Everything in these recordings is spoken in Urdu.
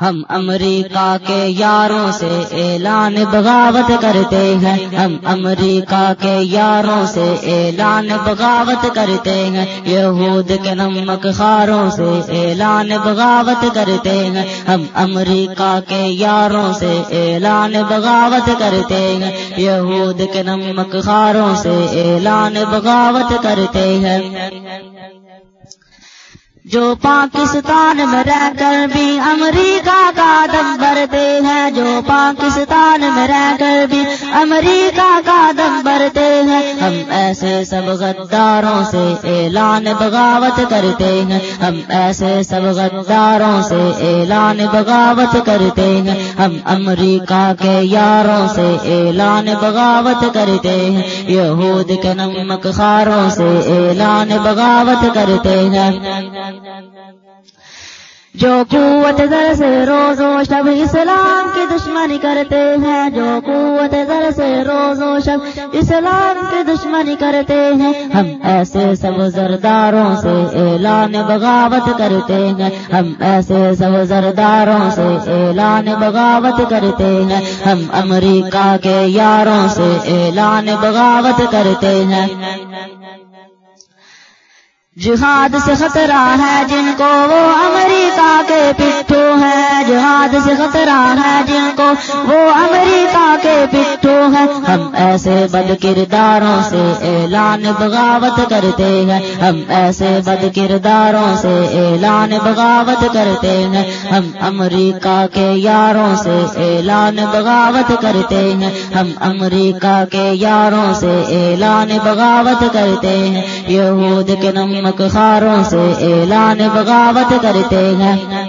ہم امریکہ کے یاروں سے اعلان بغاوت کرتے ہیں۔ ہم امریکہ کے یاروں سے اعلان بغاوت کرتے ہیں۔ یہود کے نمک خاروں سے اعلان بغاوت کرتے ہیں۔ ہم امریکہ کے یاروں سے اعلان بغاوت کرتے ہیں۔ یہود کے نمک خاروں سے اعلان بغاوت کرتے ہیں۔ جو پاکستان میں رہ کر بھی امریکہ کا دم بھرتے ہیں، جو پاکستان میں رہ کر بھی امریکہ کا دم بھرتے ہیں۔ ہم ایسے سب غداروں سے اعلان بغاوت کرتے ہیں۔ ہم ایسے سب غداروں سے اعلان بغاوت کرتے ہیں۔ ہم امریکہ کے یاروں سے اعلان بغاوت کرتے ہیں۔ یہود کے نمک خاروں سے اعلان بغاوت کرتے ہیں۔ جو قوت در سے روز و شب اسلام کی دشمنی کرتے ہیں، جو قوت در سے روز و شب اسلام کی دشمنی کرتے ہیں۔ ہم ایسے سب زرداروں سے اعلان بغاوت کرتے ہیں۔ ہم ایسے سب زرداروں سے اعلان بغاوت کرتے ہیں۔ ہم امریکہ کے یاروں سے اعلان بغاوت کرتے ہیں۔ جہاد سے خطرہ ہے جن کو وہ امریکہ کے پٹھو ہے۔ جہاد سے خطرہ ہے جن کو وہ امریکہ کے پٹھو ہے۔ ہم ایسے بد کرداروں سے اعلان بغاوت کرتے ہیں۔ ہم ایسے بد کرداروں سے اعلان بغاوت کرتے ہیں۔ ہم امریکہ کے یاروں سے اعلان بغاوت کرتے ہیں۔ ہم امریکہ کے یاروں سے اعلان بغاوت کرتے ہیں۔ یہود کے نمبر خاروں سے اعلان بغاوت کرتے ہیں۔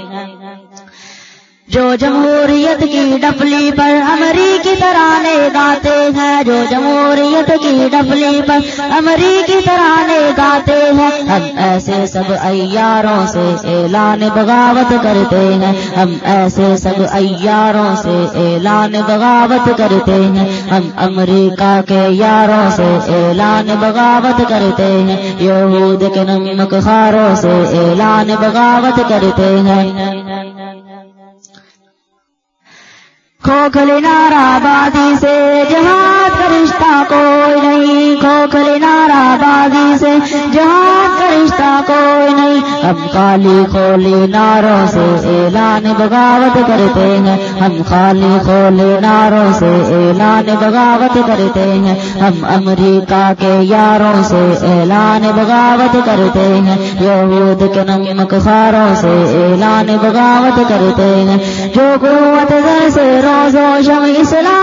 جو جمہوریت کی ڈفلی پر امریکی ترانے گاتے ہیں، جو جمہوریت کی ڈفلی پر امریکی ترانے گاتے ہیں۔ ہم ایسے سب ایاروں سے اعلان بغاوت کرتے ہیں۔ ہم ایسے سب ایاروں سے اعلان بغاوت کرتے ہیں۔ ہم امریکہ کے یاروں سے اعلان بغاوت کرتے ہیں۔ یہود کے نمک خاروں سے اعلان بغاوت کرتے ہیں۔ کھوکھلی نارا بادی سے ہم خالی کھولی ناروں سے اعلان بغاوت کرتے ہیں۔ ہم خالی کھولی ناروں سے اعلان بغاوت کرتے ہیں۔ ہم امریکہ کے یاروں سے اعلان بغاوت کرتے ہیں۔ یہود کے نمک خاروں سے اعلان بغاوت کرتے ہیں۔ جو قوت سے رو شم اسلام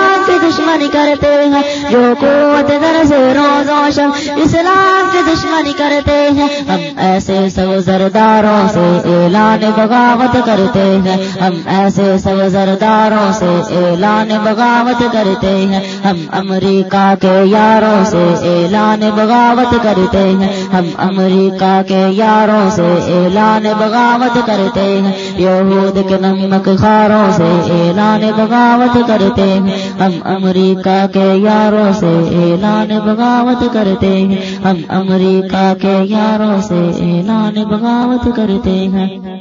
دشمنی کرتے ہیں۔ جو قوت در سے روز و شم اسلام کی دشمنی کرتے ہیں۔ ہم ایسے سب زرداروں سے اعلان بغاوت کرتے ہیں۔ ہم ایسے سب زرداروں سے اعلان بغاوت کرتے ہیں۔ ہم امریکہ کے یاروں سے اعلان بغاوت کرتے ہیں۔ ہم امریکہ کے یاروں سے اعلان بغاوت کرتے ہیں۔ یہود کے نمک خاروں سے اعلان بغاوت کرتے ہیں۔ ہم امریکہ کے یاروں سے اعلان بغاوت کرتے ہیں۔ ہم امریکہ کے یاروں سے اعلان بغاوت کرتے ہیں۔